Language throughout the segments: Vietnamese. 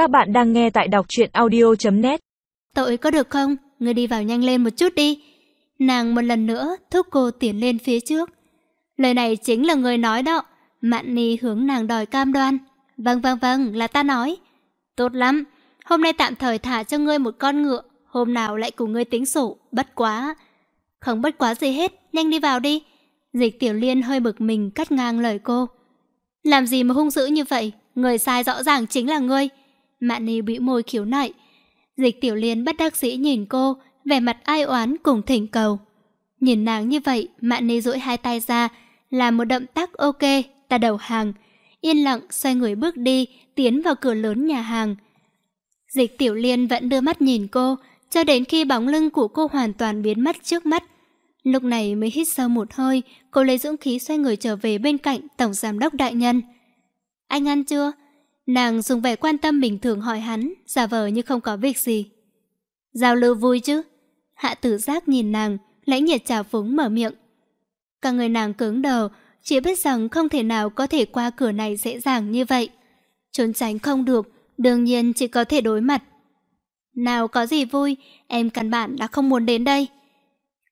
Các bạn đang nghe tại đọc truyện audio.net Tội có được không? Ngươi đi vào nhanh lên một chút đi. Nàng một lần nữa thúc cô tiến lên phía trước. Lời này chính là người nói đó. Mạn Ni hướng nàng đòi cam đoan. Vâng vâng vâng, là ta nói. Tốt lắm, hôm nay tạm thời thả cho ngươi một con ngựa, hôm nào lại cùng ngươi tính sổ, bất quá. Không bất quá gì hết, nhanh đi vào đi. Dịch tiểu liên hơi bực mình cắt ngang lời cô. Làm gì mà hung dữ như vậy, người sai rõ ràng chính là ngươi. Mạn Ni bĩu môi khiếu nại. Dịch tiểu liên bất đắc dĩ nhìn cô, vẻ mặt ai oán cùng thỉnh cầu. Nhìn nàng như vậy, Mạn Ni duỗi hai tay ra, làm một động tác ok, ta đầu hàng. Yên lặng xoay người bước đi, tiến vào cửa lớn nhà hàng. Dịch tiểu liên vẫn đưa mắt nhìn cô, cho đến khi bóng lưng của cô hoàn toàn biến mất trước mắt. Lúc này mới hít sâu một hơi, cô lấy dũng khí xoay người trở về bên cạnh Tổng Giám đốc Đại Nhân. Anh ăn chưa? Nàng dùng vẻ quan tâm bình thường hỏi hắn, giả vờ như không có việc gì. Giao lưu vui chứ? Hạ tử giác nhìn nàng, lãnh nhiệt trào phúng mở miệng. Cả người nàng cứng đầu, chỉ biết rằng không thể nào có thể qua cửa này dễ dàng như vậy. Trốn tránh không được, đương nhiên chỉ có thể đối mặt. Nào có gì vui, em căn bản đã không muốn đến đây.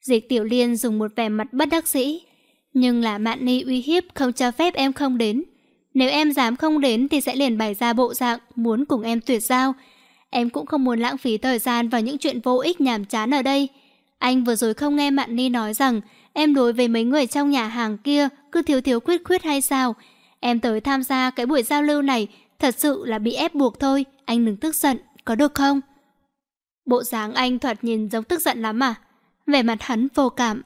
Dịch tiểu liên dùng một vẻ mặt bất đắc dĩ. Nhưng là mạn ni uy hiếp không cho phép em không đến. Nếu em dám không đến thì sẽ liền bày ra bộ dạng muốn cùng em tuyệt giao. Em cũng không muốn lãng phí thời gian vào những chuyện vô ích nhàm chán ở đây. Anh vừa rồi không nghe Mạn Ni nói rằng em đối với mấy người trong nhà hàng kia cứ thiếu thiếu quyết quyết hay sao? Em tới tham gia cái buổi giao lưu này thật sự là bị ép buộc thôi. Anh đừng tức giận, có được không? Bộ dáng anh thoạt nhìn giống tức giận lắm à? Vẻ mặt hắn vô cảm.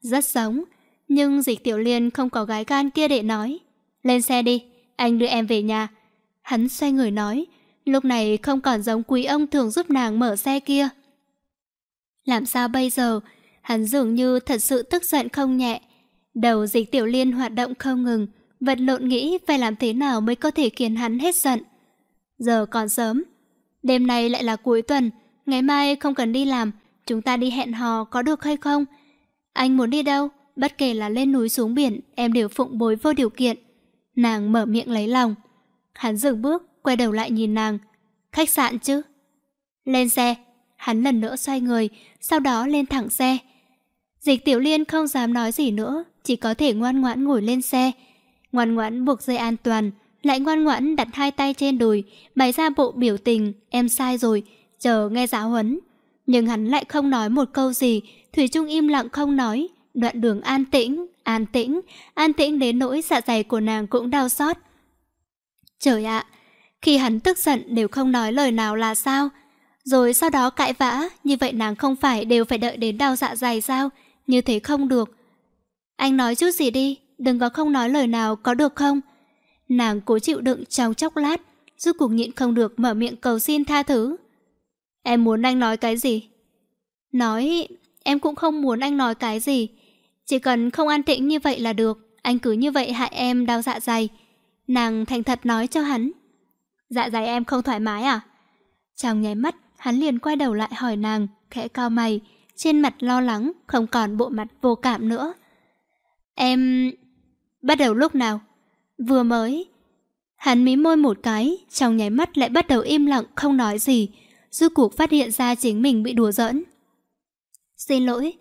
Rất giống. Nhưng dịch tiểu liên không có gái gan kia để nói. Lên xe đi, anh đưa em về nhà. Hắn xoay người nói, lúc này không còn giống quý ông thường giúp nàng mở xe kia. Làm sao bây giờ? Hắn dường như thật sự tức giận không nhẹ. Đầu dịch tiểu liên hoạt động không ngừng, vật lộn nghĩ phải làm thế nào mới có thể khiến hắn hết giận. Giờ còn sớm. Đêm nay lại là cuối tuần, ngày mai không cần đi làm, chúng ta đi hẹn hò có được hay không? Anh muốn đi đâu? Bất kể là lên núi xuống biển, em đều phụng bối vô điều kiện. Nàng mở miệng lấy lòng. Hắn dừng bước, quay đầu lại nhìn nàng. Khách sạn chứ? Lên xe. Hắn lần nữa xoay người, sau đó lên thẳng xe. Dịch tiểu liên không dám nói gì nữa, chỉ có thể ngoan ngoãn ngồi lên xe. Ngoan ngoãn buộc dây an toàn, lại ngoan ngoãn đặt hai tay trên đùi, bày ra bộ biểu tình, em sai rồi, chờ nghe giáo huấn. Nhưng hắn lại không nói một câu gì, Thủy Trung im lặng không nói, đoạn đường an tĩnh, an tĩnh, an tĩnh đến nỗi dạ dày của nàng cũng đau xót. Trời ạ, khi hắn tức giận đều không nói lời nào là sao? Rồi sau đó cãi vã, như vậy nàng không phải đều phải đợi đến đau dạ dày sao? Như thế không được. Anh nói chút gì đi, đừng có không nói lời nào có được không? Nàng cố chịu đựng trong chốc lát, rốt cuộc nhịn không được mở miệng cầu xin tha thứ. Em muốn anh nói cái gì? Nói, em cũng không muốn anh nói cái gì. Chỉ cần không an tĩnh như vậy là được, anh cứ như vậy hại em đau dạ dày. Nàng thành thật nói cho hắn. Dạ dày em không thoải mái à? Trong nháy mắt, hắn liền quay đầu lại hỏi nàng, khẽ cao mày, trên mặt lo lắng, không còn bộ mặt vô cảm nữa. Em... Bắt đầu lúc nào? Vừa mới. Hắn mí môi một cái, trong nháy mắt lại bắt đầu im lặng không nói gì, rốt cuộc phát hiện ra chính mình bị đùa giỡn. Xin lỗi,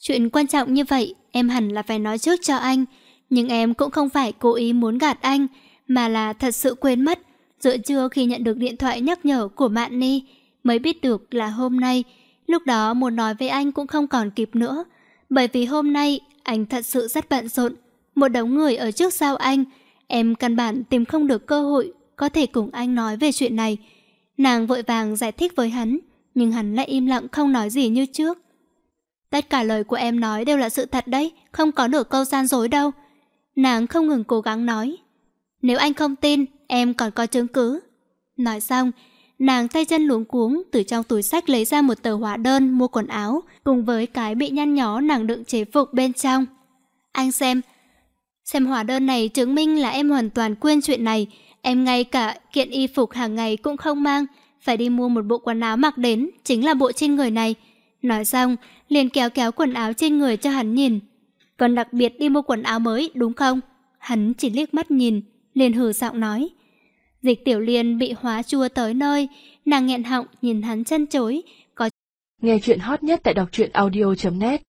chuyện quan trọng như vậy em hẳn là phải nói trước cho anh, nhưng em cũng không phải cố ý muốn gạt anh, mà là thật sự quên mất. Giữa trưa khi nhận được điện thoại nhắc nhở của Mạn Ni, mới biết được là hôm nay, lúc đó muốn nói với anh cũng không còn kịp nữa. Bởi vì hôm nay, anh thật sự rất bận rộn. Một đống người ở trước sau anh, em căn bản tìm không được cơ hội có thể cùng anh nói về chuyện này. Nàng vội vàng giải thích với hắn, nhưng hắn lại im lặng không nói gì như trước. Tất cả lời của em nói đều là sự thật đấy, không có nửa câu gian dối đâu. Nàng không ngừng cố gắng nói. Nếu anh không tin, em còn có chứng cứ. Nói xong, nàng tay chân luống cuống từ trong túi sách lấy ra một tờ hóa đơn mua quần áo cùng với cái bị nhăn nhó nàng đựng chế phục bên trong. Anh xem, xem hóa đơn này chứng minh là em hoàn toàn quên chuyện này. Em ngay cả kiện y phục hàng ngày cũng không mang, phải đi mua một bộ quần áo mặc đến, chính là bộ trên người này. Nói xong, liền kéo kéo quần áo trên người cho hắn nhìn. Còn đặc biệt đi mua quần áo mới, đúng không? Hắn chỉ liếc mắt nhìn, liền hừ giọng nói. Dịch tiểu liên bị hóa chua tới nơi, nàng nghẹn họng nhìn hắn chân chối, có Nghe chuyện hot nhất tại đọc truyện audio.net